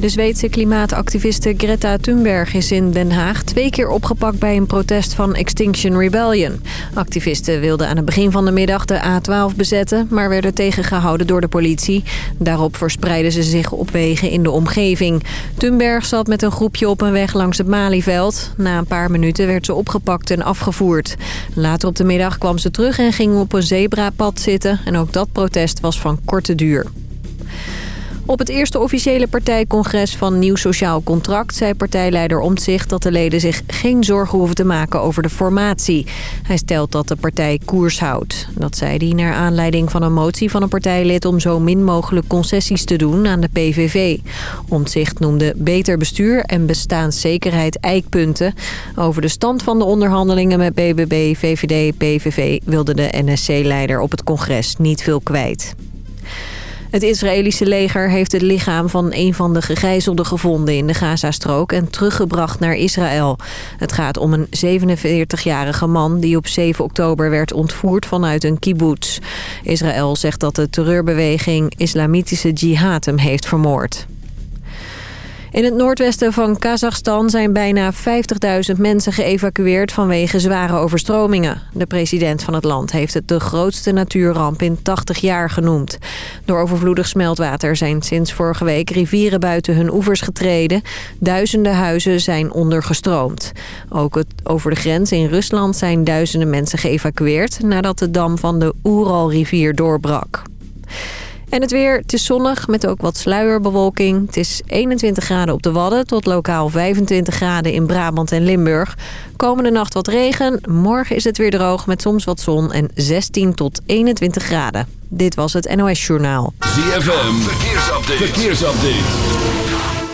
De Zweedse klimaatactiviste Greta Thunberg is in Den Haag twee keer opgepakt bij een protest van Extinction Rebellion. Activisten wilden aan het begin van de middag de A12 bezetten, maar werden tegengehouden door de politie. Daarop verspreidden ze zich op wegen in de omgeving. Thunberg zat met een groepje op een weg langs het Malieveld. Na een paar minuten werd ze opgepakt en afgevoerd. Later op de middag kwam ze terug en ging op een zebrapad zitten. En ook dat protest was van korte duur. Op het eerste officiële partijcongres van Nieuw Sociaal Contract... zei partijleider Omtzigt dat de leden zich geen zorgen hoeven te maken over de formatie. Hij stelt dat de partij koers houdt. Dat zei hij naar aanleiding van een motie van een partijlid... om zo min mogelijk concessies te doen aan de PVV. Omtzigt noemde beter bestuur en bestaanszekerheid eikpunten. Over de stand van de onderhandelingen met BBB, VVD, PVV... wilde de NSC-leider op het congres niet veel kwijt. Het Israëlische leger heeft het lichaam van een van de gegijzelden gevonden in de Gazastrook en teruggebracht naar Israël. Het gaat om een 47-jarige man die op 7 oktober werd ontvoerd vanuit een kibbutz. Israël zegt dat de terreurbeweging Islamitische Jihad hem heeft vermoord. In het noordwesten van Kazachstan zijn bijna 50.000 mensen geëvacueerd vanwege zware overstromingen. De president van het land heeft het de grootste natuurramp in 80 jaar genoemd. Door overvloedig smeltwater zijn sinds vorige week rivieren buiten hun oevers getreden. Duizenden huizen zijn ondergestroomd. Ook over de grens in Rusland zijn duizenden mensen geëvacueerd nadat de dam van de Oeralrivier doorbrak. En het weer, het is zonnig met ook wat sluierbewolking. Het is 21 graden op de Wadden tot lokaal 25 graden in Brabant en Limburg. Komende nacht wat regen, morgen is het weer droog met soms wat zon en 16 tot 21 graden. Dit was het NOS Journaal. ZFM, verkeersupdate. verkeersupdate.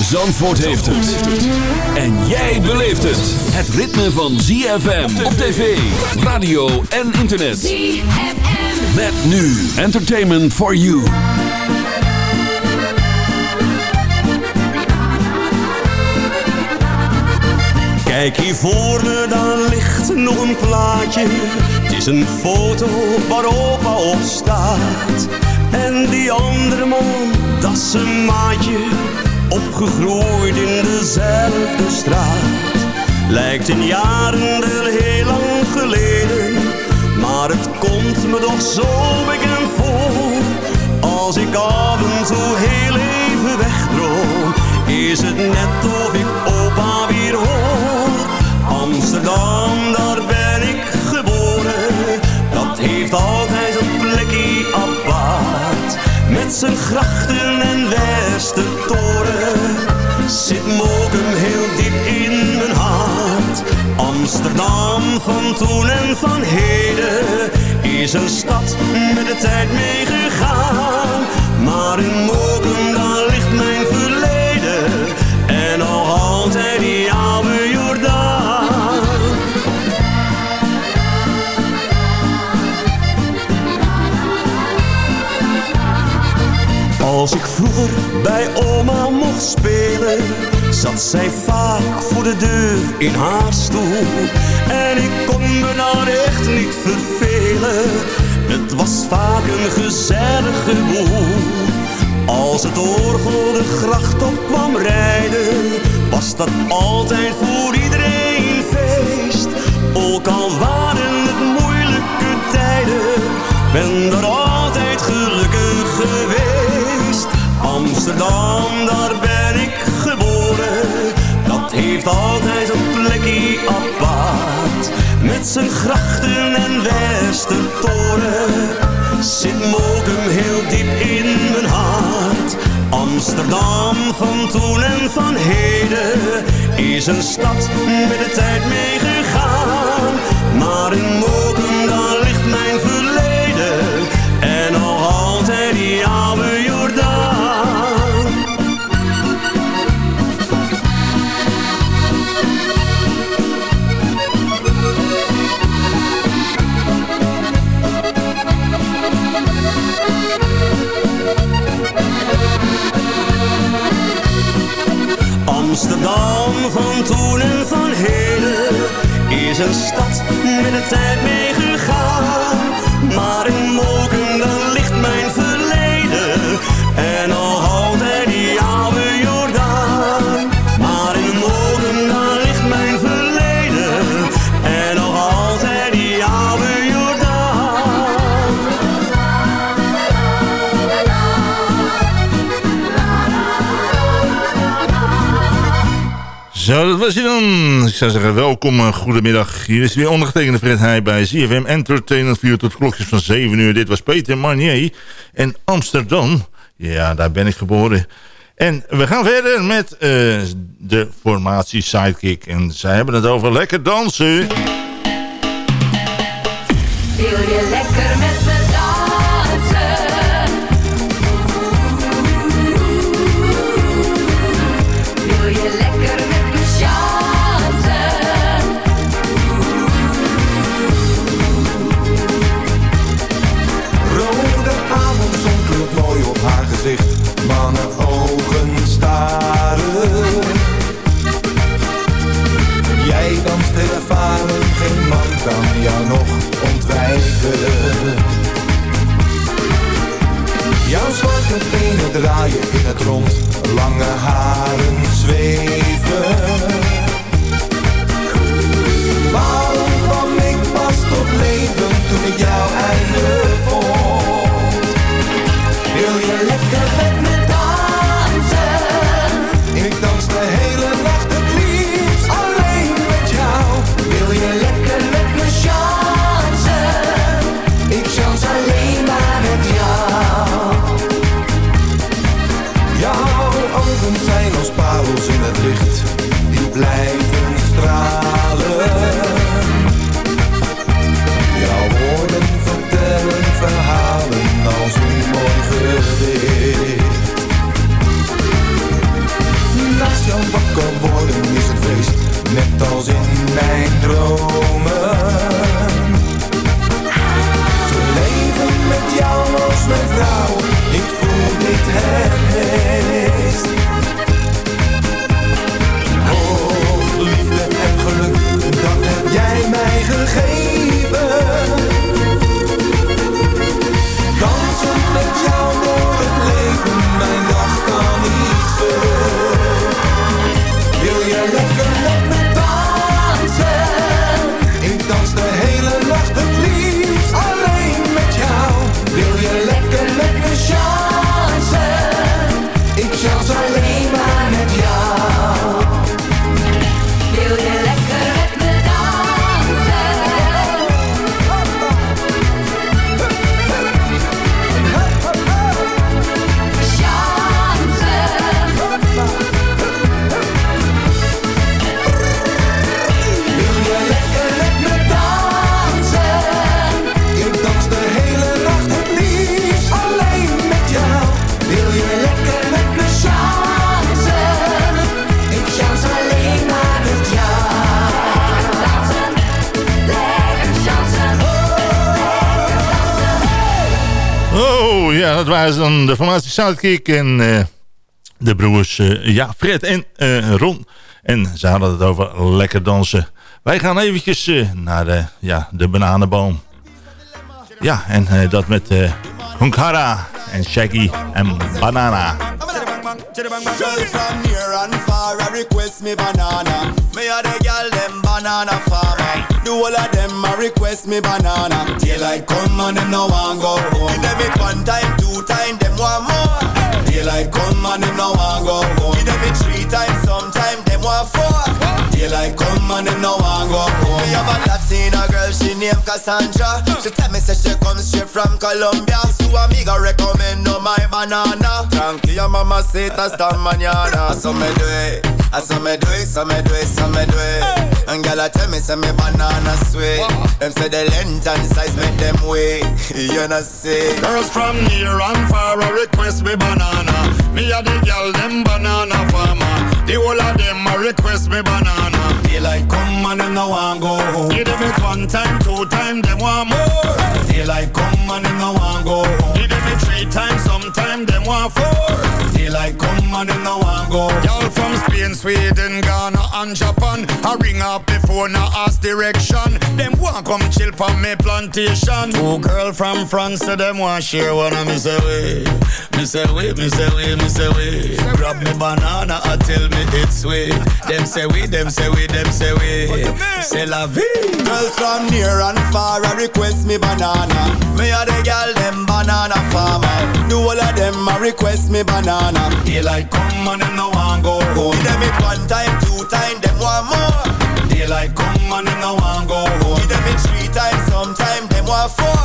Zandvoort heeft het. En jij beleeft het. Het ritme van ZFM op tv, radio en internet. ZFM. Met nu Entertainment for You. Kijk hier voor me, dan ligt nog een plaatje. Het is een foto waar opa op staat. En die andere man, dat is een maatje opgegroeid in dezelfde straat. Lijkt in jaren wel heel lang geleden, maar het komt me toch zo bekend voor. Als ik af en toe heel even wegdroom, is het net of ik opa weer hoor. Amsterdam, daar ben ik geboren, dat heeft altijd een plekje apart. Met zijn grachten en toren zit Mokum heel diep in mijn hart. Amsterdam van toen en van heden is een stad met de tijd meegegaan. Maar in Mokum, daar ligt mijn verleden en nog altijd Als ik vroeger bij oma mocht spelen, zat zij vaak voor de deur in haar stoel. En ik kon me daar echt niet vervelen, het was vaak een gezellige boel. Als het orgel de gracht op kwam rijden, was dat altijd voor iedereen feest. Ook al waren het moeilijke tijden, ben er altijd gelukkig geweest. Amsterdam, daar ben ik geboren. Dat heeft altijd een plekje apart met zijn grachten en Westertoren zit Mokum heel diep in mijn hart. Amsterdam van toen en van heden is een stad met de tijd meegegaan. Maar in Mokum, een stad met de tijd was dan. Ik zou zeggen, welkom, uh, goedemiddag. Hier is weer ondergetekende Fred Heij bij CFM Entertainment 4 tot klokjes van 7 uur. Dit was Peter Marnier en Amsterdam. Ja, daar ben ik geboren. En we gaan verder met uh, de formatie Sidekick. En zij hebben het over lekker dansen. Wil je lekker Jouw zwarte benen draaien in het rond, lange haren zweven. Dat waren dan de formatie Sidekick en eh, de broers eh, ja, Fred en eh, Ron. En ze hadden het over lekker dansen. Wij gaan eventjes naar de, ja, de bananenboom. Ja, en dat met Hunkara en Shaggy en Banana. Girl from near and far, I request me banana. Me a the girl them banana farmer. Do all of them a request me banana. Daylight come and them no want go home. Give them it one time, two time, them want more. Daylight come and them no want go home. Give them it three times, sometime them want four. Daylight come and them no want go home. Me have a Latina girl, she named Cassandra. She tell me say she comes straight from Colombia. Su amiga recommend no my banana. Tranquila mamacita esta mañana. So me do it, I so me do it, so me do it, so me do it. And girl, I tell me say me banana sweet. Them say the length and size make them wait. You know see. Girls from near and far a request me banana. Me a the girl them banana farmer. The whole of them a request me banana. Daylight come and them no want go. Give them it one time, two time, them want more. Daylight come and them no want go. Give them it three times, sometime them want four. Daylight come and them no want go. Y'all from Spain, Sweden, Ghana and Japan. I ring up before now ask direction. Them want come chill from me plantation. Two girl from France, so them want share one of me say way. Me say way, me say way, me say way. Grab me banana, I tell me it's sweet. Them say we, them say we, them say we. Say la vie. Girls from near and far a request me banana. Me a the girl them banana farmer. The whole of them a request me banana. Daylight come and them no want go home. Give them it one time, two time, them want more. Daylight come and them no want go home. Give them it three times, sometime them want four.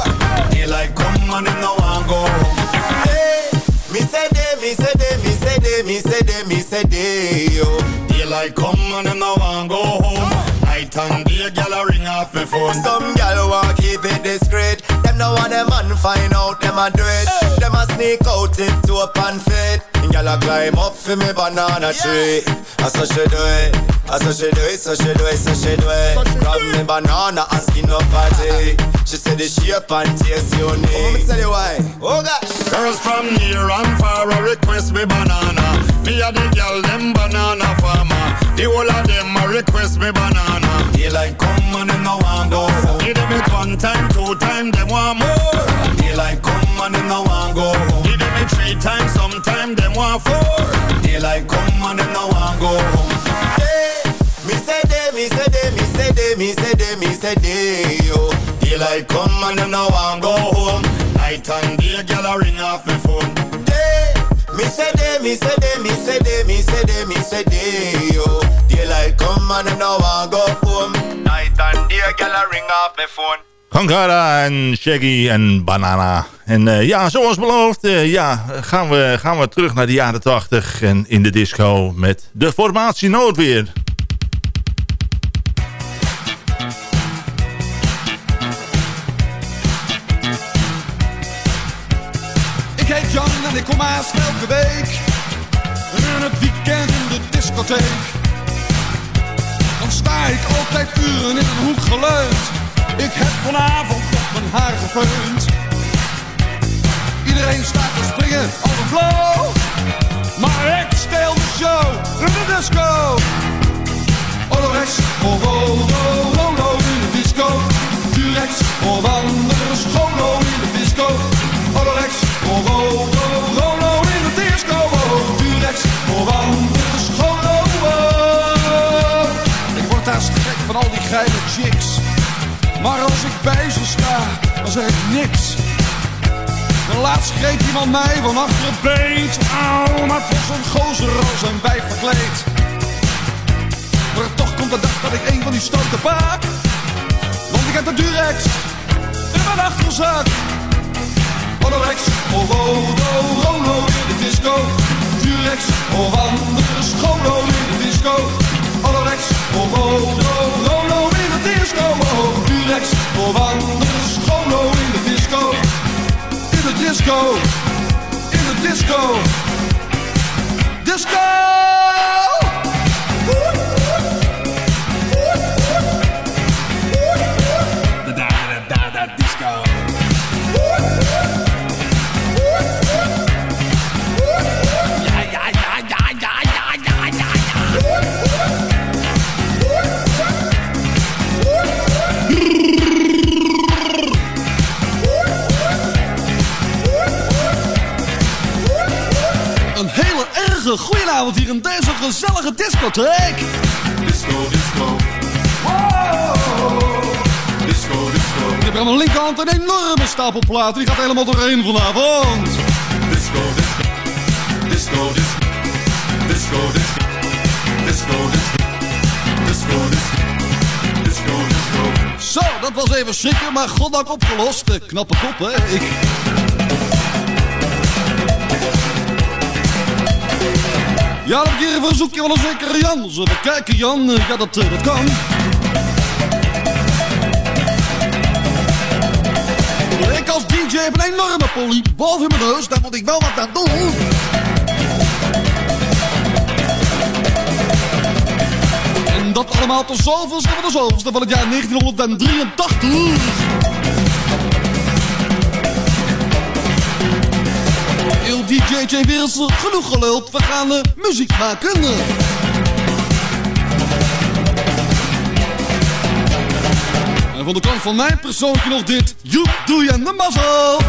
Daylight come and them no want go home. Hey, me say they, me say they, me say they, me say they, me say they, yo. Daylight come and them no want go home. Night and day, gyal a ring off me phone. Some gal want keep it discreet. Them no want them man find out them a do it. Them a sneak out it to open fit. And gal a climb up for me banana tree. I eh? eh? so she do it. I so she do it, so she do it, so she do it. Grab me banana and skin up party. She said the shape and taste unique. Oh, me tell you why. Oh gosh. Girls from near and far a request me banana. Me a the girl them banana farmer. The whole of them a request me banana. They like come and them no want go. home. Give them it one time, two time, them want more. Daylight come and them no want go. home. Give them three times, sometime them want four. Daylight come and them no want go. home. Hey, me say they, me say they, me say they, me say they, me say they, yo. Daylight come and them no want go home. Night and day, gyal a ring off me phone. They, me say they, me say they, me say they, me say they, me say they, yo. Daylight come and them no want go home. Night and day, girl a ring off my phone. Kankara en Shaggy en Banana. En eh, ja, zoals beloofd, eh, ja, gaan, we, gaan we terug naar de jaren 80 en in de disco met de formatie Noodweer. Ik heet Jan en ik kom haast elke week. En het weekend in de discotheek. Dan sta ik altijd uren in een hoek geleund. Ik heb vanavond nog mijn haar gefeund. Iedereen staat te springen op een flow. Maar ik steel de show de disco. Maar als ik bij ze sta, dan zeg ik niks. En laatst greep iemand mij van achter het beet. Auw, maar het was zo'n gozer als een wijf verkleed. Maar toch komt de dag dat ik een van die stoten paak. Want ik heb de Durex in mijn achterzak. Olorex, oh, oh, oh, oh, oh, in de disco. Durex, of anders, scholo in de disco. Olorex, oh, oh, oh, oh, oh, in de disco. Oh, Durex, of anders, in de disco. In de disco, in de disco. Disco! Goedenavond hier in deze gezellige discotheek. Disco, disco. Wow. Disco, disco. Ik heb aan mijn linkerhand een enorme stapel platen. Die gaat helemaal doorheen vanavond. Disco, disco. Disco, disco. Disco, disco. Disco, disco. Disco, disco. Disco, disco. dat was even schrikken, maar goddank opgelost. Eh, Knappe kop, hè? Ik... Ja, hier even een verzoekje van een zekere Jan. Zullen we kijken, Jan? Eh, Ja, dat, eh, dat kan. Ik als DJ heb een enorme polie boven mijn neus. Daar moet ik wel wat aan doen. En dat allemaal tot zoveelste van zoveelste van het jaar 1983. Il DJJ weer eens genoeg geluld. We gaan eh, muziek maken. En van de kant van mijn persoontje nog dit. Joep, doe je de mazzel.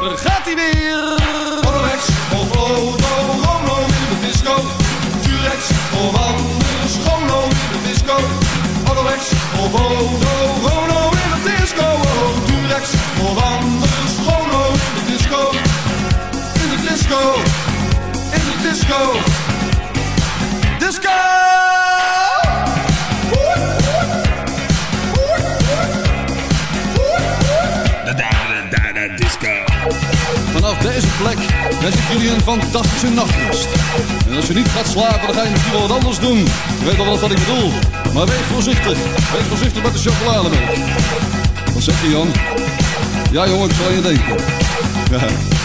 Daar gaat hij weer. Alex, of Rodo, Rono in de disco. Durex, of anders, Rono in de disco. Alex, of Rodo, Vanaf deze plek wens ik jullie een fantastische nachtrust. En als je niet gaat slapen, dan ga je misschien wel wat anders doen. Je weet wel wat ik bedoel. Maar wees voorzichtig. Wees voorzichtig met de chocolademelk. Wat zeg je, Jan? Ja, jongen, ik zal je denken. Ja.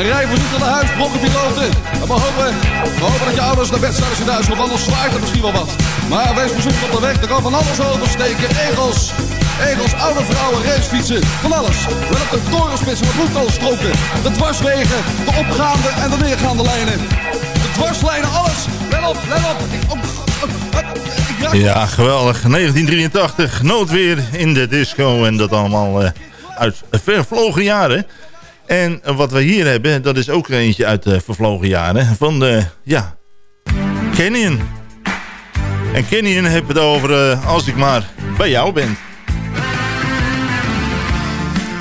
En rij voorzichtig naar huis, blokkenpiloten. En we hopen, we hopen dat je ouders naar bed zijn als je thuis anders zwaait er misschien wel wat. Maar wees voorzichtig op de weg, er kan van alles oversteken. Egels, egels, oude vrouwen, racefietsen, van alles. Let op de torenspitsen, de bloedkolstroken, de dwarswegen, de opgaande en de neergaande lijnen. De dwarslijnen, alles. Let op, let op. Op, ik raak- Ja, geweldig. 1983, noodweer in de disco en dat allemaal eh, uit vervlogen jaren. En wat we hier hebben, dat is ook eentje uit de vervlogen jaren. Van de, ja, Canyon. En Canyon heeft het over eh, als ik maar bij jou ben.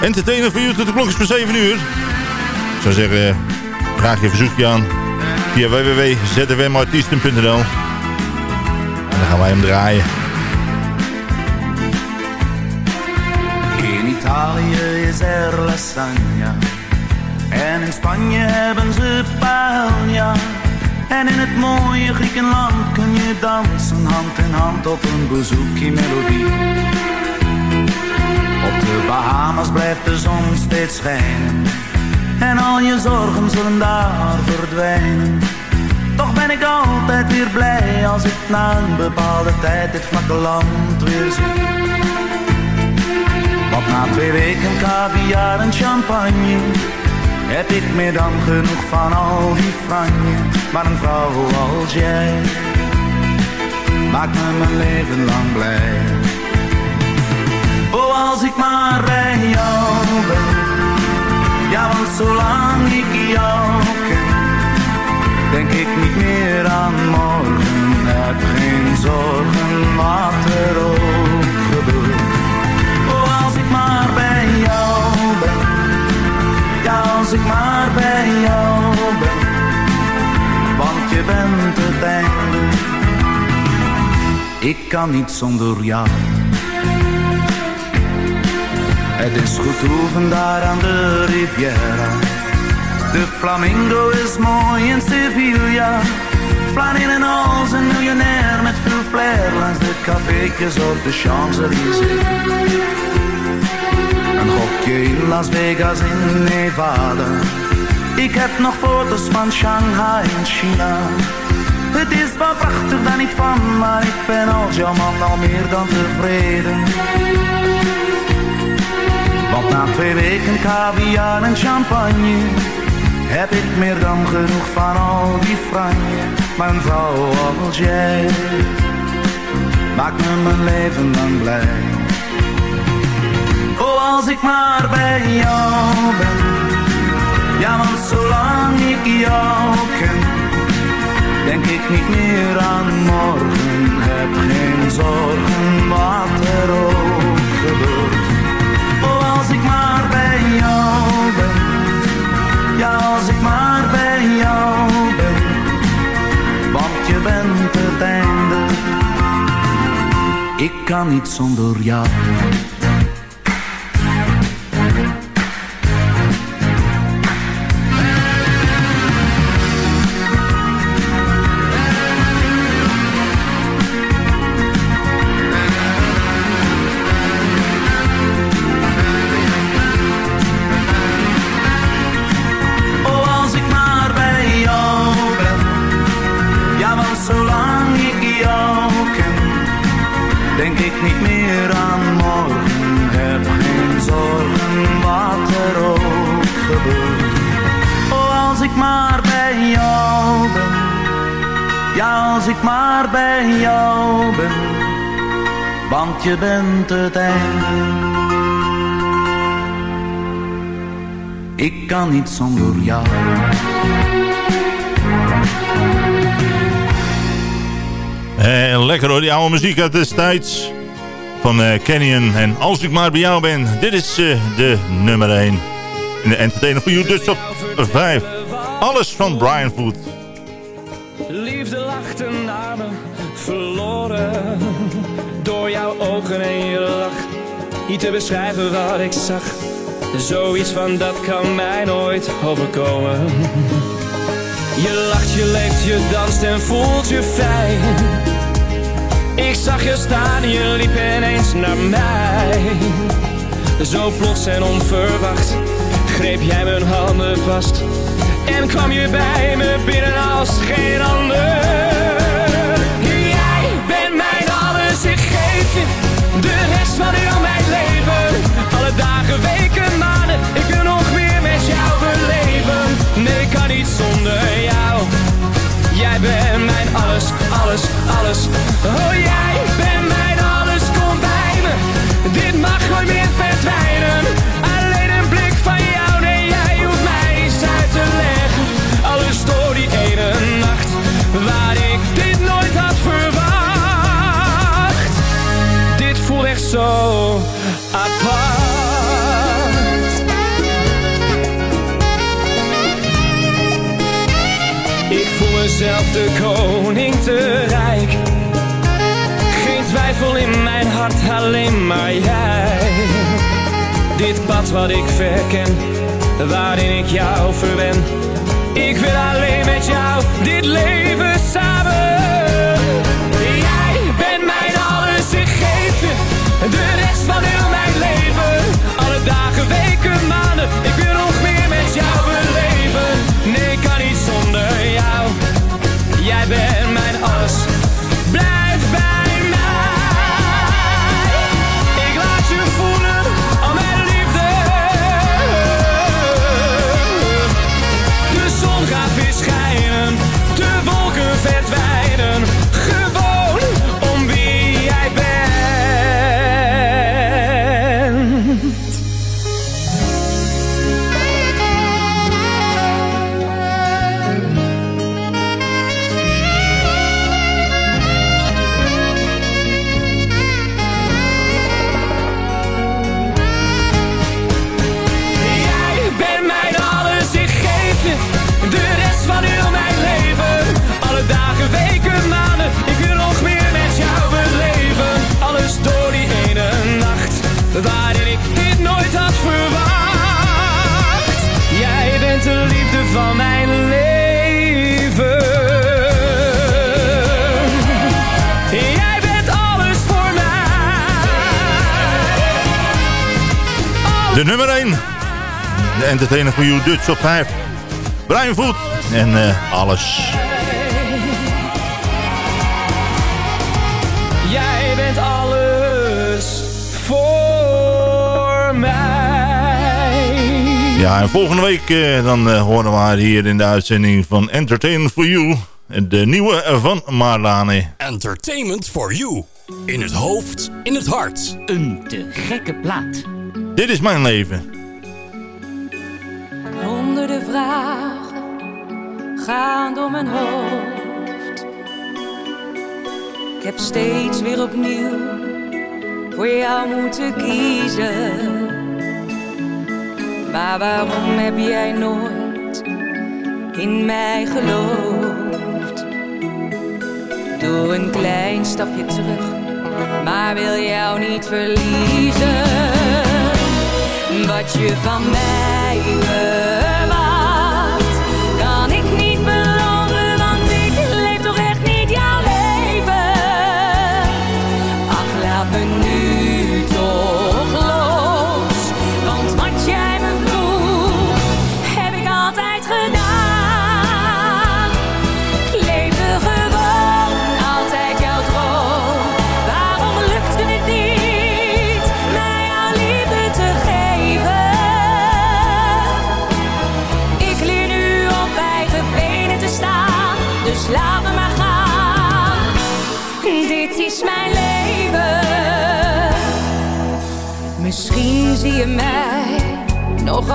Entertainer voor u tot de klok is voor 7 uur. Ik zou zeggen, vraag je verzoekje aan via www.zfmartiesten.nl En dan gaan wij hem draaien. In Italië is er lasagna. En in Spanje hebben ze paella. En in het mooie Griekenland kun je dansen hand in hand op een bouzouki melodie. Op de Bahamas blijft de zon steeds schijnen. En al je zorgen zullen daar verdwijnen. Toch ben ik altijd weer blij als ik na een bepaalde tijd dit vlakke land weer zie. Want na twee weken caviar en champagne Heb ik meer dan genoeg van al die franje? Maar een vrouw als jij Maakt me mijn leven lang blij. Oh, als ik maar bij jou ben. Ja, want zolang ik jou ken Denk ik niet meer aan morgen. Heb geen zorgen wat er ook als ik maar bij jou ben. Want je bent het einde. Ik kan niet zonder jou. Het is goed oefen daar aan de Riviera. De flamingo is mooi in Sevilla. En als een miljonair met veel flair langs de cafeetjes op de Champs-Élysées. Een hokje in Las Vegas in Nevada. Ik heb nog foto's van Shanghai in China. Het is wel prachtig, daar niet van, maar ik ben als jouw man al meer dan tevreden. Want na twee weken caviar en champagne heb ik meer dan genoeg van al die franje. Een vrouw als jij maakt me mijn leven lang blij. Als ik maar bij jou ben. Ja, want zolang ik jou ken, denk ik niet meer aan morgen. Heb geen zorgen wat er ook gebeurt. Oh, als ik maar bij jou ben. Ja, als ik maar bij jou ben. Want je bent het einde. Ik kan niet zonder jou. Niet meer aan morgen. Heb geen zorgen wat er ook gebeurt. Oh, als ik maar bij jou ben. Ja, als ik maar bij jou ben. Want je bent het einde. Ik kan niet zonder jou. Eh, lekker hoor, die oude muziek uit destijds van eh Canyon. En als ik maar bij jou ben, dit is eh, de nummer 1 in de Entertainer for You Dutch op 5. Alles van Brian Food. Liefde lachte naar me, verloren Door jouw ogen en je lach Niet te beschrijven wat ik zag Zoiets van dat kan mij nooit overkomen Je lacht, je leeft, je danst en voelt je vrij Ik zag je staan en je liep ineens naar mij. Zo plots en onverwacht Greep jij mijn handen vast En kwam je bij me binnen als geen ander. Jij bent mijn alles, ik geef je De rest van heel mijn leven. Alle dagen, weken, maanden Ik wil nog meer met jou beleven. Nee, ik kan niet zonder jou Jij bent mijn alles, alles, alles. Oh, jij bent mijn alles, kom bij me. Dit mag nooit meer verdwijnen de koning te rijk. Geen twijfel in mijn hart, alleen maar jij. Dit pad wat ik verken, waarin ik jou verwen. Ik wil alleen met jou dit leven samen. Jij bent mijn alles, ik geef je De rest van heel van mijn leven. Jij bent alles voor mij. De nummer 1. De Entertainer for You Dutch op 5. Brian Food. En eh, alles. Ja, en volgende week eh, dan eh, horen we haar hier in de uitzending van Entertainment for You. De nieuwe van Marlane. Entertainment for you. In het hoofd, in het hart. Een te gekke plaat. Dit is mijn leven. Honderden vragen gaan door mijn hoofd. Ik heb steeds weer opnieuw voor jou moeten kiezen. Maar waarom heb jij nooit in mij geloofd? Doe een klein stapje terug, maar wil jou niet verliezen. Wat je van mij verwacht,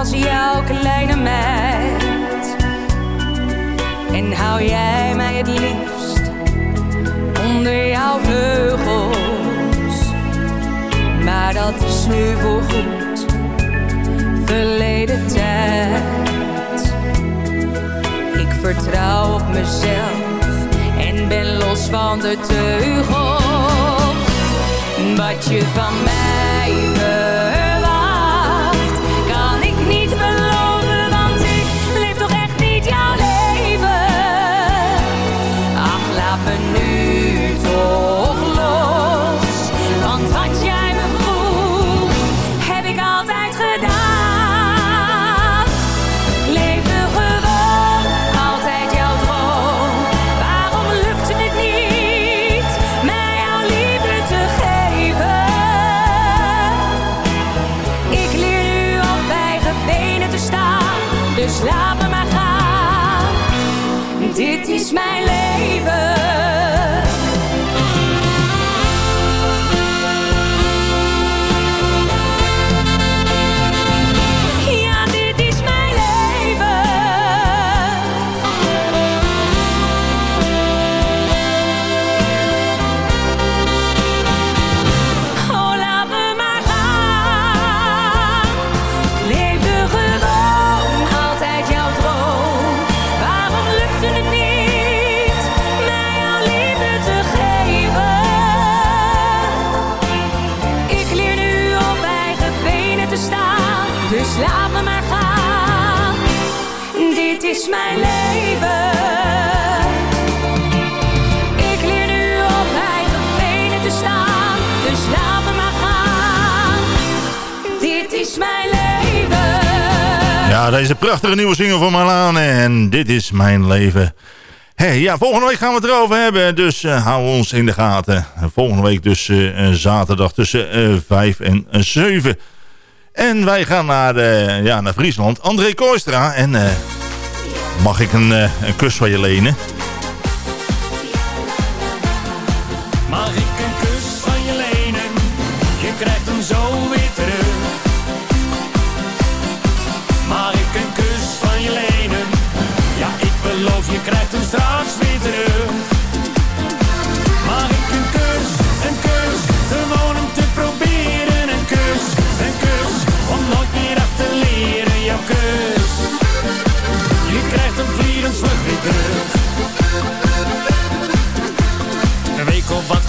als jouw kleine meid. En hou jij mij het liefst onder jouw vleugels. Maar dat is nu voorgoed, verleden tijd. Ik vertrouw op mezelf en ben los van de teugels. Wat je van mij verwacht, Deze prachtige nieuwe single van Marlane. En dit is mijn leven. Hey, ja, volgende week gaan we het erover hebben. Dus eh, hou ons in de gaten. Volgende week dus eh, eh, zaterdag tussen eh 5 en 7. En wij gaan naar, ja, naar Friesland. André Kooistra. En mag ik een, een kus van je lenen?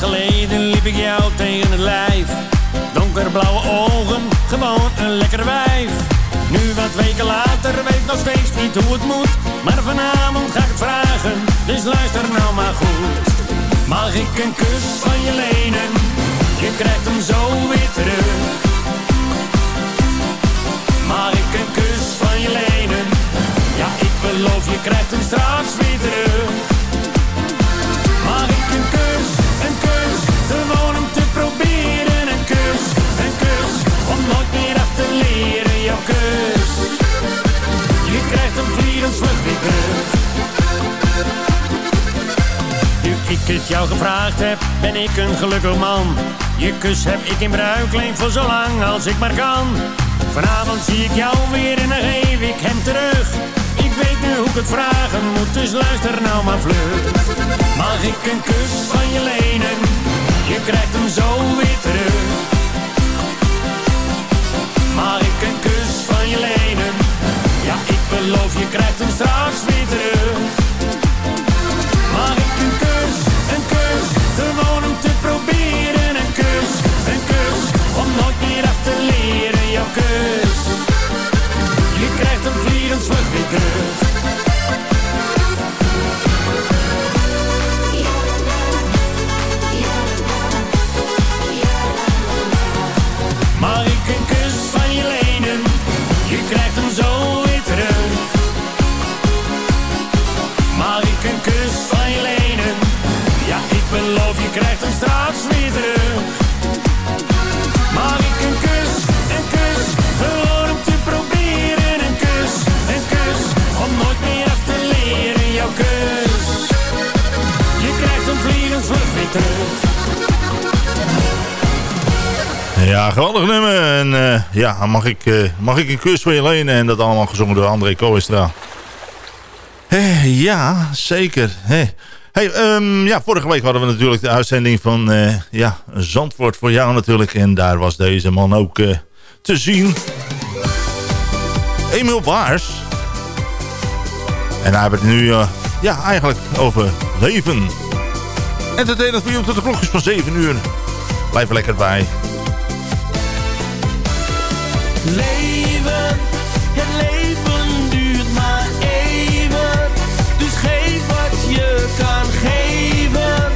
Geleden liep ik jou tegen het lijf. Donkerblauwe ogen, gewoon een lekker wijf. Nu wat weken later weet nog steeds niet hoe het moet. Maar vanavond ga ik het vragen, dus luister nou maar goed. Mag ik een kus van je lenen? Je krijgt hem zo weer terug. Mag ik een kus van je lenen? Ja, ik beloof je krijgt hem straks weer terug. Ik het jou gevraagd heb, ben ik een gelukkig man. Je kus heb ik in bruikleen voor zo lang als ik maar kan. Vanavond zie ik jou weer en dan geef ik hem terug. Ik weet nu hoe ik het vragen moet, dus luister nou maar vlug. Mag ik een kus van je lenen? Je krijgt hem zo weer terug. Mag ik een kus van je lenen? Ja, ik beloof je krijgt hem straks weer terug. Mag ik, eh, mag ik een kus voor je lenen? En dat allemaal gezongen door André Koestra. Ja, zeker. Hey. Hey, ehm, ja, vorige week hadden we natuurlijk de uitzending van eh, ja, Zandvoort voor jou natuurlijk. En daar was deze man ook eh, te zien. Emiel Baars. En hij hebben het nu ja, eigenlijk over leven. Entertainment voor jou tot de klokjes van 7 uur. Blijf er lekker bij. Leven, het leven duurt maar even. Dus geef wat je kan geven.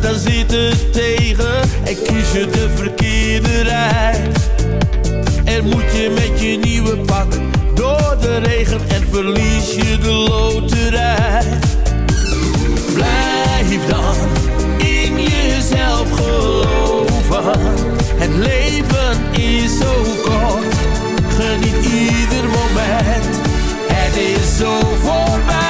Dan zit het tegen en kies je de verkeerde rij. En moet je met je nieuwe pak door de regen en verlies je de loterij. Blijf dan in jezelf geloven. Het leven is zo kort, geniet ieder moment. Het is zo voorbij.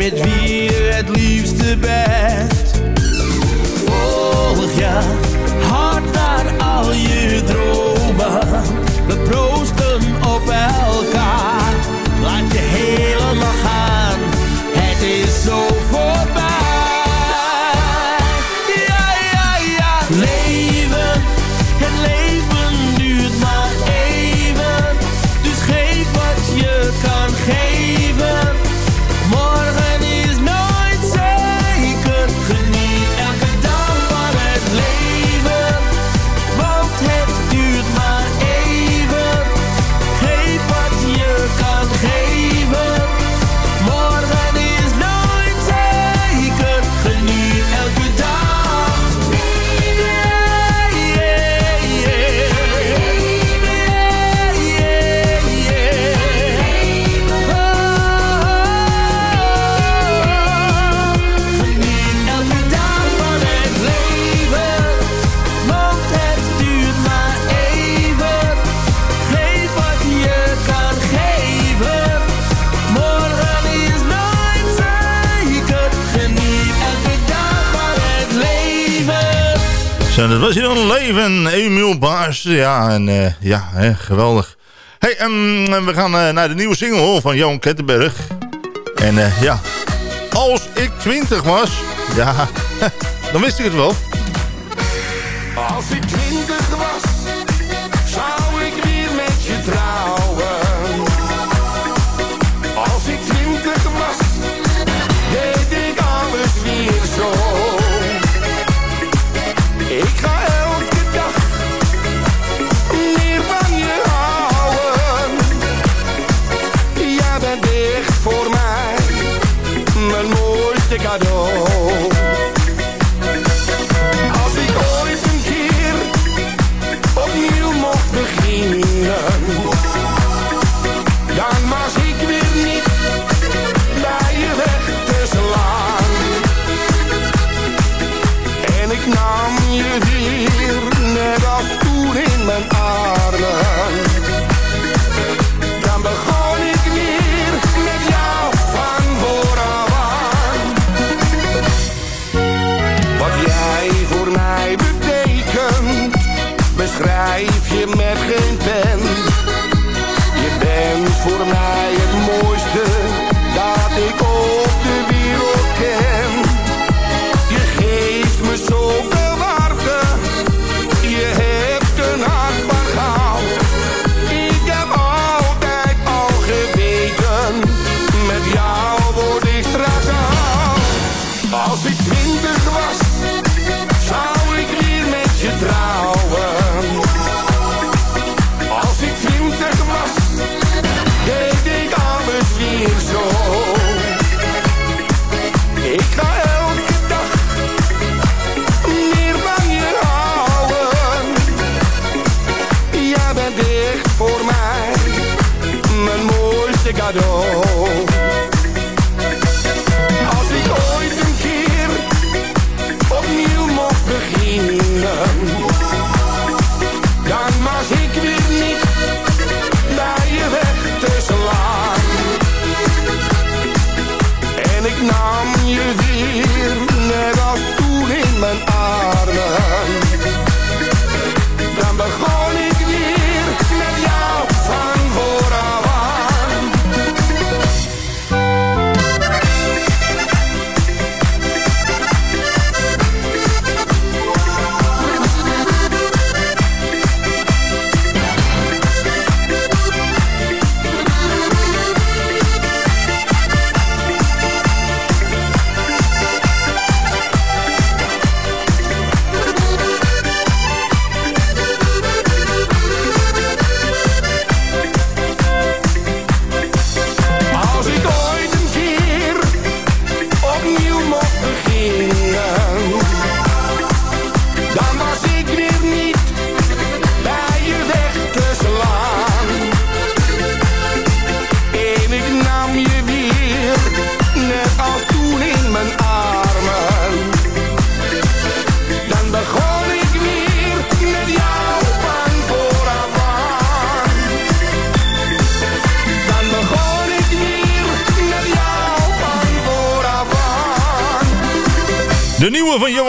Met wie je het liefste bent. Volg je leven. Emiel Baars. Ja, en eh, ja, hè, geweldig. Hey, ehm, we gaan eh, naar de nieuwe single van Johan Kettenberg. En eh, ja, als ik 20 was, ja, dan wist ik het wel. Als ik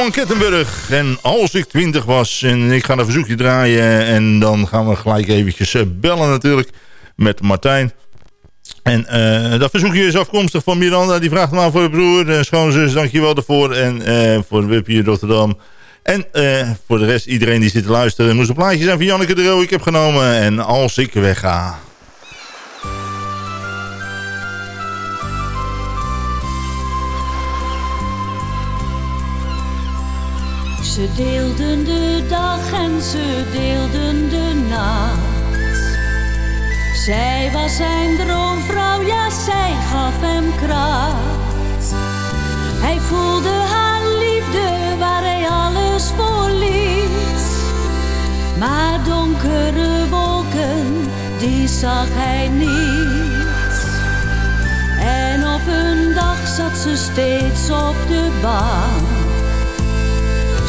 van Kettenburg. En als ik 20 was en ik ga een verzoekje draaien... en dan gaan we gelijk eventjes eh, bellen natuurlijk met Martijn. En eh, dat verzoekje is afkomstig van Miranda. Die vraagt maar voor je broer en schoonzus. Dankjewel daarvoor. En eh, voor in Rotterdam. En eh, voor de rest, iedereen die zit te luisteren... moest een plaatje zijn van Janneke de Roo. Ik heb genomen. En als ik wegga... Ze deelden de dag en ze deelden de nacht. Zij was zijn droomvrouw, ja, zij gaf hem kracht. Hij voelde haar liefde waar hij alles voor liet. Maar donkere wolken, die zag hij niet. En op een dag zat ze steeds op de bank.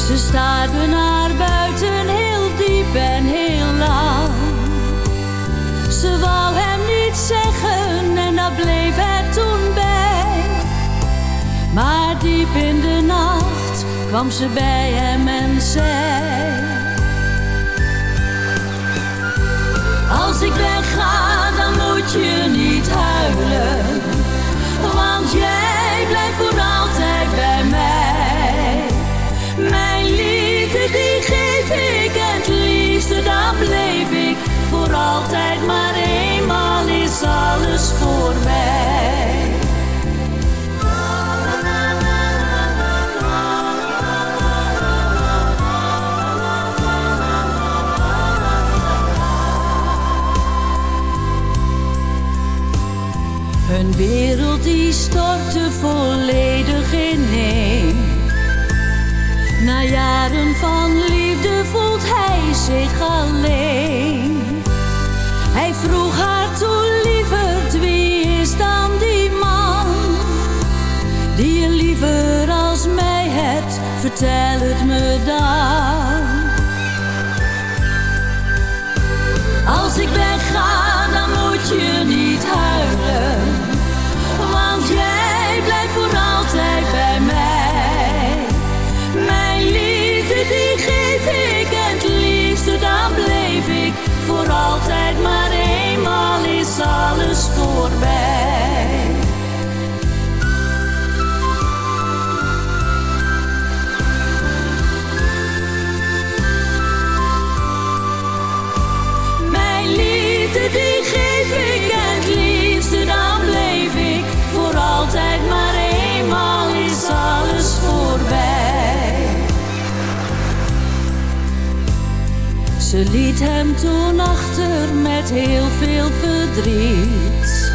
Ze staarde naar buiten heel diep en heel lang. Ze wou hem niet zeggen en daar bleef het toen bij. Maar diep in de nacht kwam ze bij hem en zei... stortte volledig ineen. Na jaren van liefde voelt hij zich alleen. Hij vroeg haar toen lieverd, wie is dan die man? Die je liever als mij hebt, vertel het me dan. Alles voorbij. Ze liet hem toen achter met heel veel verdriet.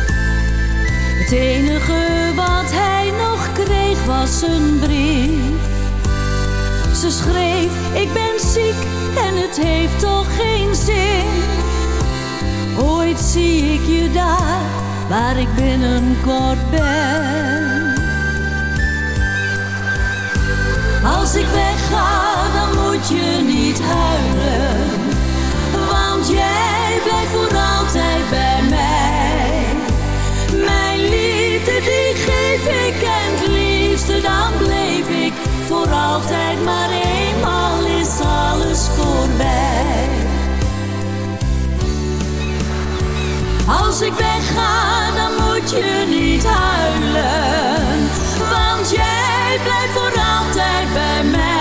Het enige wat hij nog kreeg was een brief. Ze schreef, ik ben ziek en het heeft toch geen zin. Ooit zie ik je daar waar ik binnenkort ben. Als ik wegga, dan moet je niet huilen, jij blijft voor altijd bij mij. Mijn liefde die geef ik en liefste dan bleef ik voor altijd, maar eenmaal is alles voorbij. Als ik wegga, dan moet je niet huilen, want jij blijft voor altijd bij mij.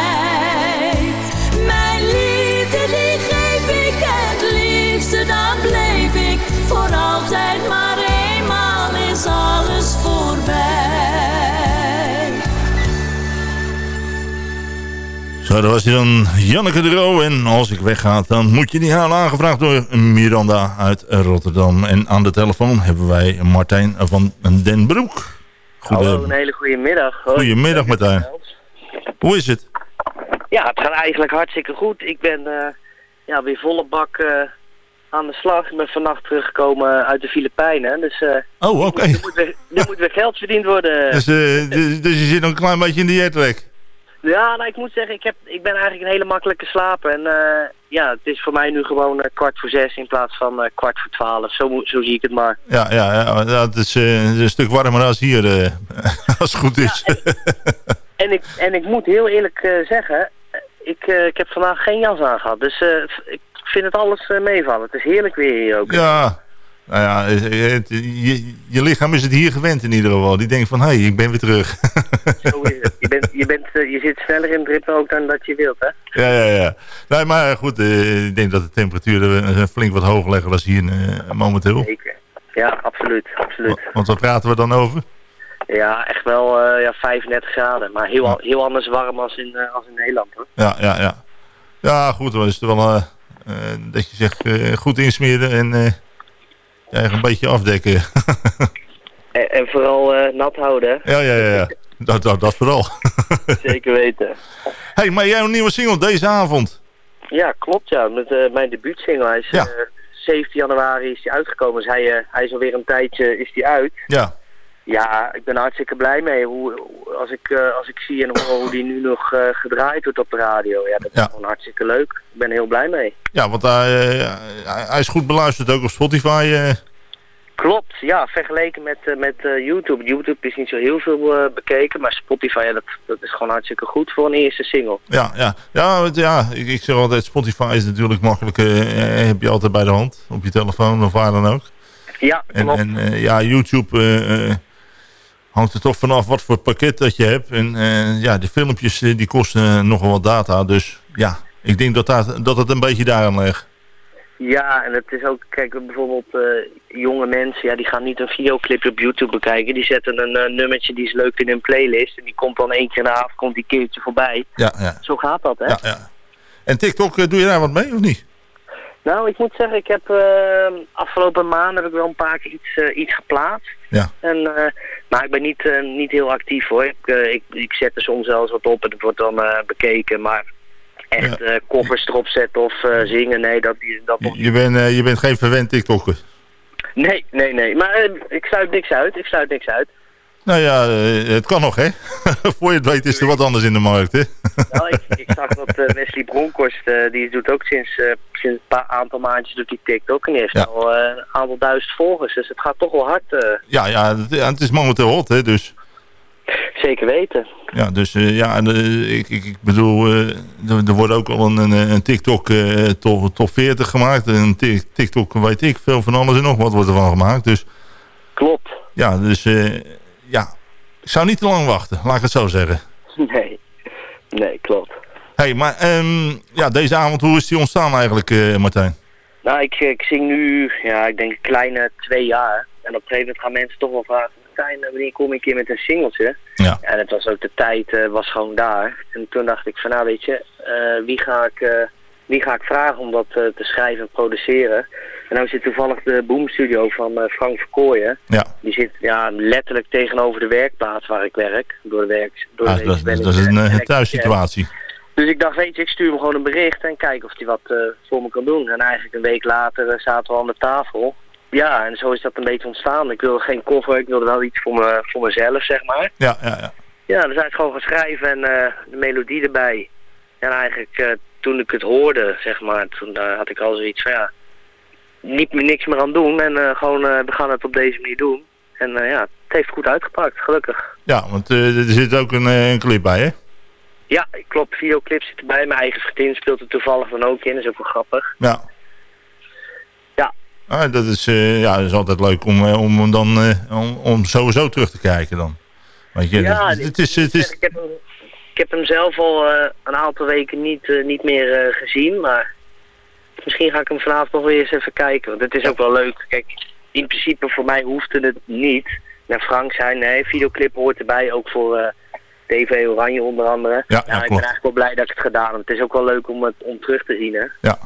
Dat was hij dan Janneke de Roo. En als ik wegga, dan moet je die halen. Aangevraagd door Miranda uit Rotterdam. En aan de telefoon hebben wij Martijn van den Broek. Hallo, een hele goede middag. Goedemiddag Martijn. Hoe is het? Ja, het gaat eigenlijk hartstikke goed. Ik ben eh, ja, weer volle bak eh, aan de slag. Ik ben vannacht teruggekomen uit de Filipijnen. Dus eh, Oh, oké. er, moet weer, er moet weer geld verdiend worden. Dus, dus, dus je zit nog een klein beetje in de jetlag. Ja, nou, ik moet zeggen, ik, heb, ik ben eigenlijk een hele makkelijke slaper. En eh, ja, het is voor mij nu gewoon eh, kwart voor zes in plaats van eh, kwart voor twaalf. Zo, zo zie ik het maar. Ja, ja, ja, het is een stuk warmer als hier, als het goed is. En ik, en ik moet heel eerlijk zeggen, ik, ik heb vandaag geen jas aan gehad. Dus ik vind het alles meevallen. Het is heerlijk weer hier ook. ja, nou ja, het- je, je lichaam is het hier gewend in ieder geval. Die denkt van, hé, hey, ik ben weer terug. Zo is het. Je, bent, je, bent, eh, je zit sneller in het ritme ook dan dat je wilt, hè? ja, ja, ja. Nee, maar goed, eh, ik denk dat de temperaturen eh, flink wat hoger liggen dan hier eh, momenteel. Zeker. Ja, absoluut. absoluut. Want wat praten we dan over? Ja, echt wel eh, ja, 35 graden. Maar heel, heel anders warm als in, eh, als in Nederland, hoor. Ja, ja, ja. Ja, goed, dan is het wel eh, eh, dat je zegt eh, goed insmeren en eh, je eigen een beetje afdekken. En, en vooral eh, nat houden, ja, ja, ja. Dat, dat, dat vooral. Zeker weten. hey, maar jij hebt een nieuwe single deze avond. Ja, klopt, ja. Met eh, mijn debuutsingle. Hij is Ja. eh, 17 januari is die uitgekomen. Dus hij, eh, hij is alweer een tijdje is die uit. Ja. Ja, ik ben hartstikke blij mee. Hoe, als, ik, eh, als ik zie en hoor hoe die nu nog eh, gedraaid wordt op de radio. Ja, dat is Ja. gewoon hartstikke leuk. Ik ben heel blij mee. Ja, want eh, hij- hij is goed beluisterd ook op Spotify. Klopt, ja. Vergeleken met, eh, met eh, YouTube. YouTube is niet zo heel veel eh, bekeken. Maar Spotify, ja, dat, dat is gewoon hartstikke goed voor een eerste single. ja, ja. Ja, ja ik, ik zeg altijd, Spotify is natuurlijk makkelijk. heb je altijd bij de hand. Op je telefoon of waar dan ook. Ja, En, klopt. en ja, YouTube hangt er toch vanaf wat voor pakket dat je hebt. En ja, de filmpjes die kosten nogal wat data. Dus ja, ik denk dat, dat, dat het een beetje daaraan ligt. Ja, en het is ook, kijk, bijvoorbeeld eh, jonge mensen, ja, die gaan niet een videoclipje op YouTube bekijken. Die zetten een eh, nummertje die ze leuk in een playlist. En die komt dan één keer in de avond, komt die keertje voorbij. Ja, ja. Zo gaat dat, hè? ja, ja. En TikTok, eh, doe je daar wat mee of niet? Nou, ik moet zeggen, ik heb afgelopen maanden heb ik wel een paar keer iets, iets geplaatst. Ja. En, maar ik ben niet, niet heel actief hoor. Ik, ik, ik zet er soms eens wat op en het wordt dan bekeken. Maar echt eh koffers erop zetten of eh, zingen, nee, dat, dat nog Je, bent eh, je bent geen verwend TikToker. Nee, nee, nee. Maar ik sluit niks uit. Ik sluit niks uit. Nou ja, het kan nog hè. Voor je het weet is er wat anders in de markt hè. Nou, ik, ik zag dat Wesley Bronkhorst, die doet ook sinds, sinds een paar aantal maandjes doet die TikTok. En die heeft Ja. al een aantal duizend volgers. Dus het gaat toch wel hard. Ja, ja, het, ja, het is momenteel hot hè. Dus zeker weten. Ja, dus eh, ja, en, eh, ik, ik, ik bedoel, eh, er, er wordt ook al een, een, TikTok top, top 40 gemaakt. Een Tik- TikTok, weet ik, veel van alles en nog wat wordt ervan gemaakt. Dus Klopt. ja, dus ja, ik zou niet te lang wachten, laat ik het zo zeggen. Nee. Nee, klopt. hey, maar ehm, ja, deze avond, hoe is die ontstaan eigenlijk, Martijn? Nou, ik, ik zing nu, ja, ik denk een kleine twee jaar. En op een gegeven moment gaan mensen toch wel vragen... Martijn, eh, wanneer kom een keer met een singeltje? Ja. En het was ook de tijd, eh, was gewoon daar. En toen dacht ik van, nou weet je, eh, wie, ga ik, eh, wie ga ik vragen om dat eh, te schrijven en produceren? En nou zit toevallig de boomstudio van eh, Frank Verkooyen. Ja. Die zit ja, letterlijk tegenover de werkplaats waar ik werk. Door de werk. Door de dat, ik, is een eh, eh, thuissituatie. Dus ik dacht, weet je, ik stuur hem gewoon een bericht en kijk of hij wat eh, voor me kan doen. En eigenlijk een week later eh, zaten we aan de tafel. Ja, en zo is dat een beetje ontstaan. Ik wilde geen cover, ik wilde wel iets voor, me, voor mezelf, zeg maar. Ja, ja, ja. Ja, dan zijn het gewoon gaan schrijven en eh, de melodie erbij. En eigenlijk eh, toen ik het hoorde, zeg maar, toen eh, had ik al zoiets van ja, niet meer niks meer aan doen. En gewoon, we gaan het op deze manier doen. En ja, het heeft goed uitgepakt, gelukkig. Ja, want er zit ook een, een clip bij, hè? Ja, klopt, videoclip zit erbij. Mijn eigen vriendin speelt er toevallig dan ook in, dat is ook wel grappig. Ja. Ja. Ah, dat, is, eh, ja, dat is altijd leuk om, eh, om hem dan eh, om, om sowieso terug te kijken dan. Weet je, Ja, het, het is, het is, Ik heb hem, ik heb hem zelf al een aantal weken niet, niet meer gezien, maar misschien ga ik hem vanavond nog weer eens even kijken. Want het is ook wel leuk. Kijk, in principe voor mij hoefde het niet. Naar Frank zijn, nee, videoclip hoort erbij, ook voor TV Oranje onder andere. Ja, ja, ik ben eigenlijk wel blij dat ik het gedaan heb. Het is ook wel leuk om het om terug te zien, hè. ja.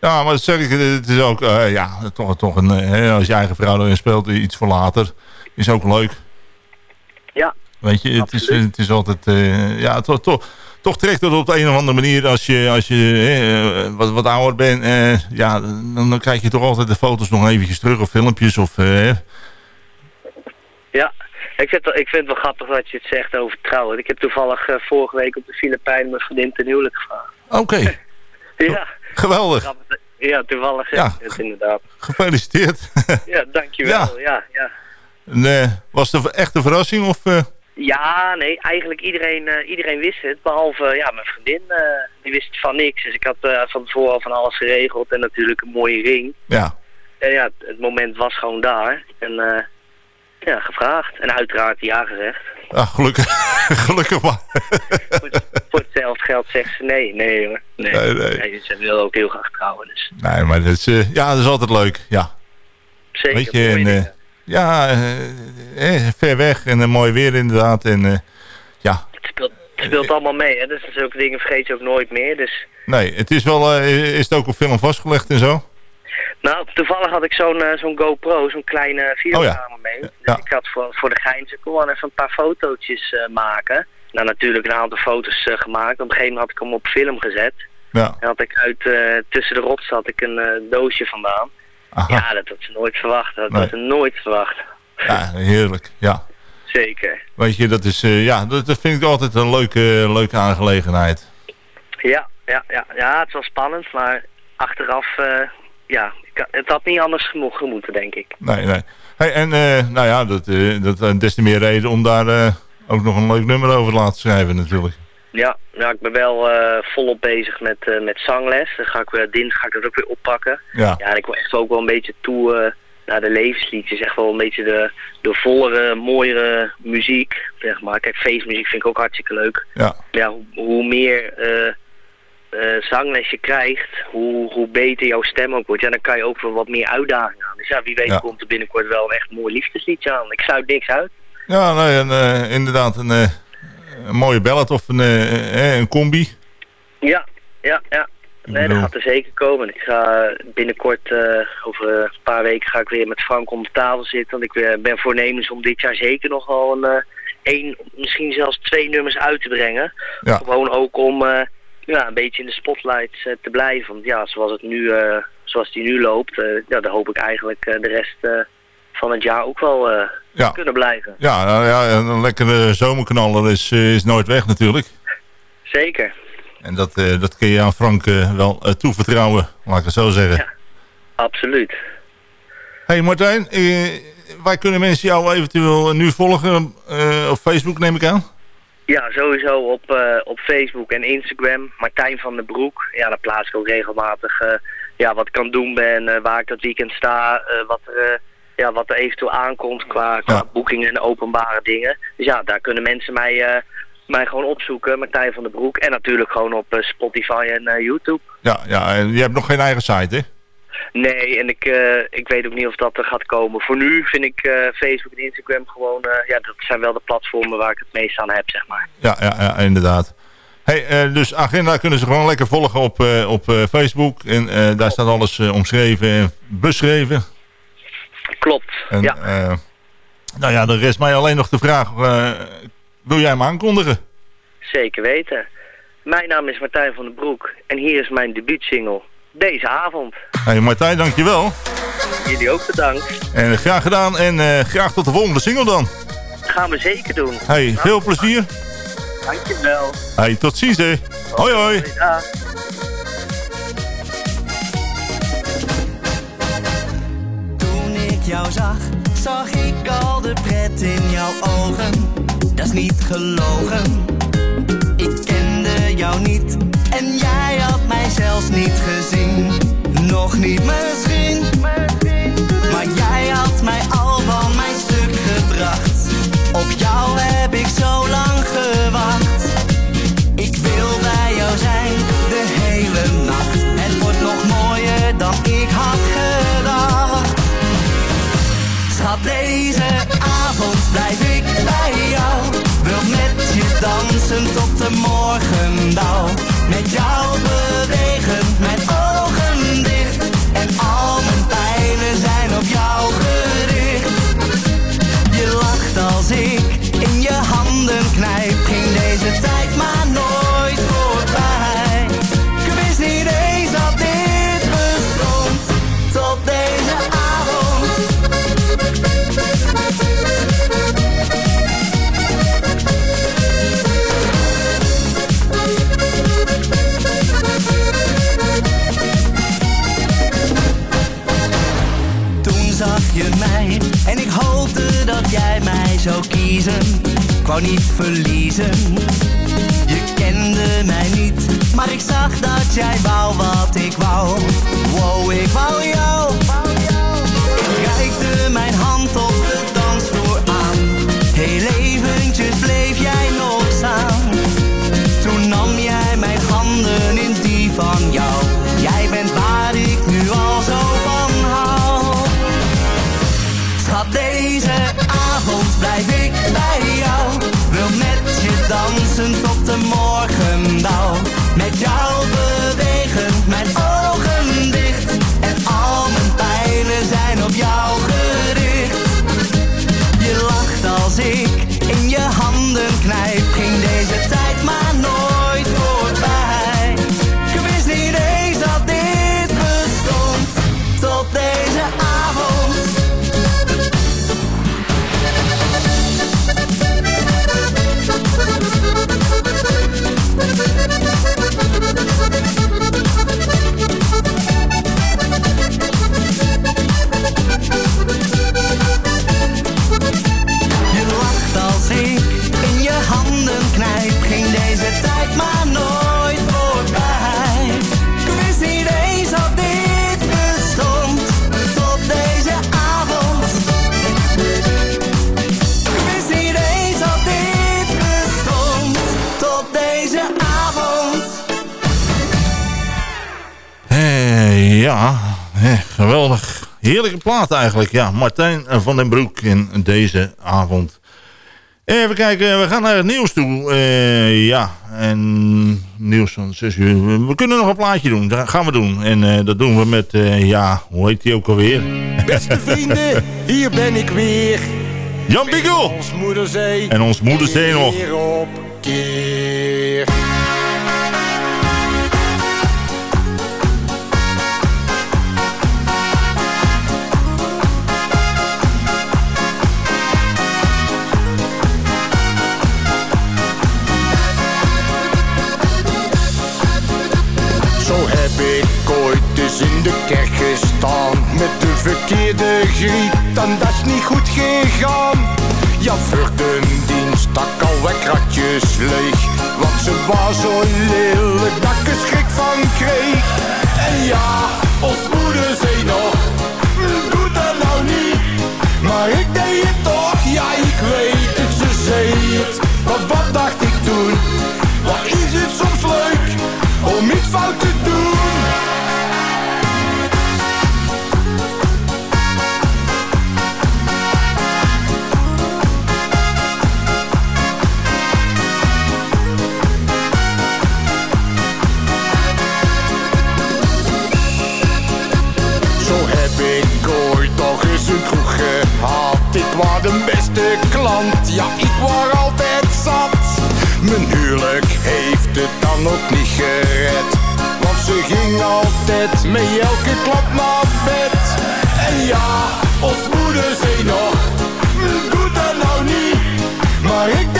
Ja, maar dat zeg ik, het is ook, eh, ja, toch, toch een, eh, hè, als je eigen vrouw erin speelt, iets voor later, is ook leuk. Ja. Weet je, het is, het is altijd, eh, ja, toch, toch, toch trekt het op de een of andere manier als je, als je wat, wat ouder bent, ja, dan, dan kijk je toch altijd de foto's nog eventjes terug of filmpjes of, Ja, ik vind, het- ik vind het wel grappig dat je het zegt over trouwen. Ik heb toevallig vorige week op de Filipijnen mijn vriendin ten huwelijk gevraagd. Oké, Ja, geweldig. ja toevallig Ja. het inderdaad. Gefeliciteerd. Ja, dankjewel. Ja, ja. En, eh, was het een echte verrassing of... eh, Ja, nee, eigenlijk iedereen, eh, iedereen wist het. Behalve ja, mijn vriendin, die wist het van niks. Dus ik had van tevoren al van alles geregeld en natuurlijk een mooie ring. ja, En ja, het, het moment was gewoon daar. En ja, gevraagd. En uiteraard ja gezegd. Ah, gelukkig, gelukkig maar. Voor hetzelfde geld zegt ze nee. Nee hoor. Nee, Nee, nee. ze wil ook heel graag trouwen. Dus Nee, maar dat is, eh, ja, dat is altijd leuk, ja. zeker. Weet je, en, eh, ja, eh, eh, ver weg en een mooi weer inderdaad. En ja, het, speelt, het speelt allemaal mee. Hè? Dus zulke dingen vergeet je ook nooit meer. Dus nee, het is wel, is het ook op film vastgelegd en zo? Nou, toevallig had ik zo'n eh, zo'n GoPro, zo'n kleine videocamera mee. Dus Ja. ik had voor, voor de gein ze gewoon even een paar fotootjes eh, maken. Nou, natuurlijk een aantal foto's eh, gemaakt. Op een gegeven moment had ik hem op film gezet. Ja. En had ik uit, eh, tussen de rotsen had ik een eh, doosje vandaan. Ja, dat had ze nooit verwacht. Dat Nee. had ze nooit verwacht. Ja, heerlijk, ja. Zeker. Weet je, dat is, eh, ja, dat, dat vind ik altijd een leuke, leuke aangelegenheid. Ja, ja, ja, ja, het was spannend, maar achteraf, eh, ja, het had niet anders gemo- gemoeten, denk ik. Nee, nee. Hey, en eh, nou ja, dat, eh dat eh, des te meer reden om daar ook nog een leuk nummer over te laten schrijven natuurlijk. Ja, ja ik ben wel volop bezig met, met zangles. Dan ga ik weer, dinsdag ga ik dat ook weer oppakken. Ja. Ja, en ik wil echt ook wel een beetje toe naar de levensliedjes. Echt wel een beetje de, de vollere, mooiere muziek, zeg maar. Kijk, feestmuziek vind ik ook hartstikke leuk. Ja. Ja, hoe, hoe meer eh, eh, zangles je krijgt, hoe, hoe beter jouw stem ook wordt. Ja, dan kan je ook wel wat meer uitdaging aan. Dus ja, wie weet Ja. komt er binnenkort wel een echt mooi liefdesliedje aan. Ik sluit niks uit. Ja, nee, en, eh, inderdaad een, eh, een mooie ballad of een, een combi. Ja, ja, ja. Nee, dat gaat er zeker komen. Ik ga binnenkort, over een paar weken, ga ik weer met Frank om de tafel zitten. Want ik ben voornemens om dit jaar zeker nog wel een één, misschien zelfs twee nummers uit te brengen. Ja. Gewoon ook om ja, een beetje in de spotlights eh, te blijven. Want ja, zoals het nu, eh, zoals die nu loopt, eh, ja, dan hoop ik eigenlijk de rest van het jaar ook wel Ja. te kunnen blijven. Ja, nou ja, een lekkere zomerknaller is, is nooit weg natuurlijk. Zeker. En dat, dat kun je aan Frank wel toevertrouwen, laat ik het zo zeggen. Absoluut. hey Martijn, waar kunnen mensen jou eventueel nu volgen? Op Facebook neem ik aan? Ja, sowieso op, eh, op Facebook en Instagram. Martijn van den Broek. Ja, daar plaats ik ook regelmatig eh, ja, wat ik aan het doen ben, eh, waar ik dat weekend sta, wat, er, ja, wat er eventueel aankomt qua, qua boekingen en openbare dingen. Dus ja, daar kunnen mensen mij, mij gewoon opzoeken, Martijn van den Broek. En natuurlijk gewoon op Spotify en YouTube. Ja, ja, en je hebt nog geen eigen site, hè? Nee, en ik, eh, ik weet ook niet of dat er gaat komen. Voor nu vind ik eh, Facebook en Instagram gewoon, eh, ja, dat zijn wel de platformen waar ik het meest aan heb, zeg maar. Ja, ja, ja inderdaad. Hey, dus agenda kunnen ze gewoon lekker volgen op, op Facebook. En daar staat alles omschreven en beschreven. Klopt, En, ja. nou ja, er rest mij alleen nog de vraag. wil jij hem aankondigen? Zeker weten. Mijn naam is Martijn van den Broek en hier is mijn debuutsingle Deze avond. Hey Martijn, dankjewel. Jullie ook bedankt. En graag gedaan en eh, graag tot de volgende single dan. Gaan we zeker doen. Hey, veel plezier. Dankjewel. Hey, tot ziens hè. Hoi hoi. Ja. Toen ik jou zag, zag ik al de pret in jouw ogen. Dat is niet gelogen. Ik kende jou niet en jij had mij zelfs niet gezien. Nog niet misschien, maar jij had mij al van mijn stuk gebracht. Op jou heb ik zo lang gewacht. Ik wil bij jou zijn de hele nacht. Het wordt nog mooier dan ik had gedacht. Schat, deze avond blijf ik bij jou. Wil met je dansen tot de morgendauw. Met jou zou kiezen. Ik niet verliezen. Je kende mij niet, maar ik zag dat jij wou wat ik wou. Wow, ik wou jou. Ik reikte mijn hand op de dansvloer aan. Heel eventjes bleef jij nog staan. Toen nam jij mijn handen in die van jou. Blijf ik bij jou. Wil met je dansen tot de morgendauw. Met jou Heerlijke plaat eigenlijk. Ja, Martijn van den Broek in deze avond. Even kijken, we gaan naar het nieuws toe. Eh, ja, en nieuws van 6 uur. We kunnen nog een plaatje doen, dat gaan we doen. En eh, dat doen we met, eh, ja, hoe heet die ook alweer? Beste vrienden, hier ben ik weer. Jan! Ons moederzee. En ons moederzee nog. Keer op keer. De kerk gestaan. Met de verkeerde griet en dat is niet goed gegaan. Ja, voor de dienst stak al kratjes leeg. Want ze was zo lelijk dat ik er schrik van kreeg. En ja, ons moeder zei nog Doe dat nou niet. Maar ik ja ik was altijd zat Mijn huwelijk heeft het dan ook niet gered Want Ze ging altijd met elke klap naar bed. En ja, ons moeder zei nog, doe dat nou niet. Maar ik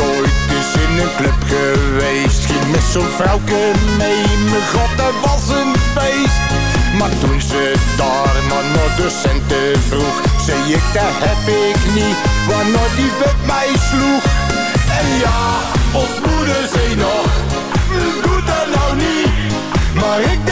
ooit eens in een club geweest. Ging met zo'n vrouwke mee, mijn god dat was een feest. Maar toen ze daar naar docenten vroeg Zei ik dat heb ik niet, waarna die vet mij sloeg. En ja, ons moeder zei nog, doe dat nou niet. Maar ik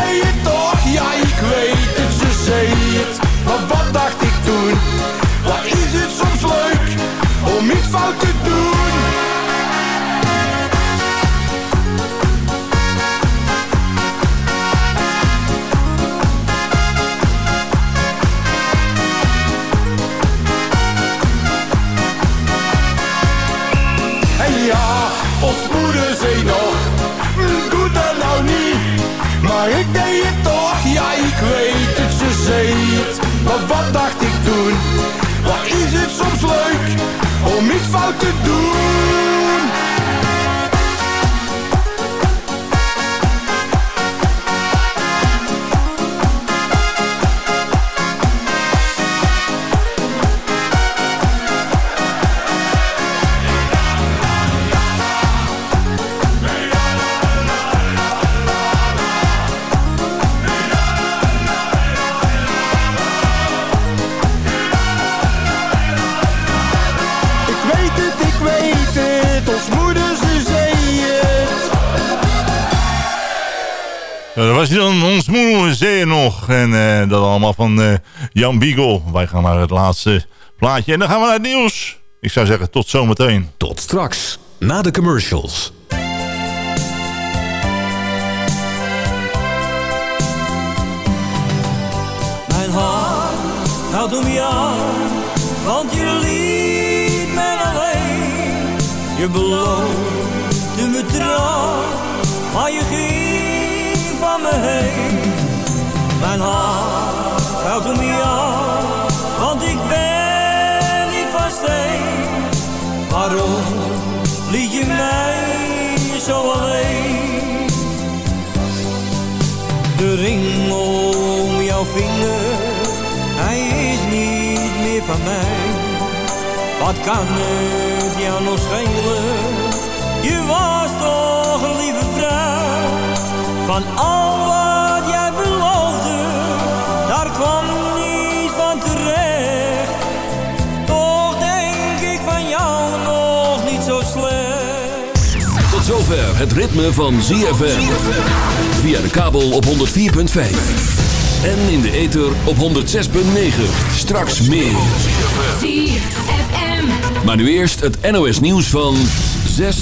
Maar wat dacht ik toen? Wat is het soms leuk om iets fout te doen? Zeer nog. En eh, dat allemaal van eh, Jan Biegel. Wij gaan naar het laatste plaatje. En dan gaan we naar het nieuws. Ik zou zeggen, tot zometeen. Tot straks, na de commercials. Mijn hart houdt om jou, want je liet mij alleen. Je beloofde me trouw, maar je ging van me heen. Mijn hart houdt om jou, want ik ben niet van steen. Waarom liet je mij zo alleen? De ring om jouw vinger, hij is niet meer van mij. Wat kan het jou nog schelen? Je was toch een lieve vrouw. Van al kwam niet van terecht. Toch denk ik van jou nog niet zo slecht. Tot zover het ritme van ZFM. Via de kabel op 104.5. En in de ether op 106.9. Straks meer. ZFM. Maar nu eerst het NOS nieuws van 6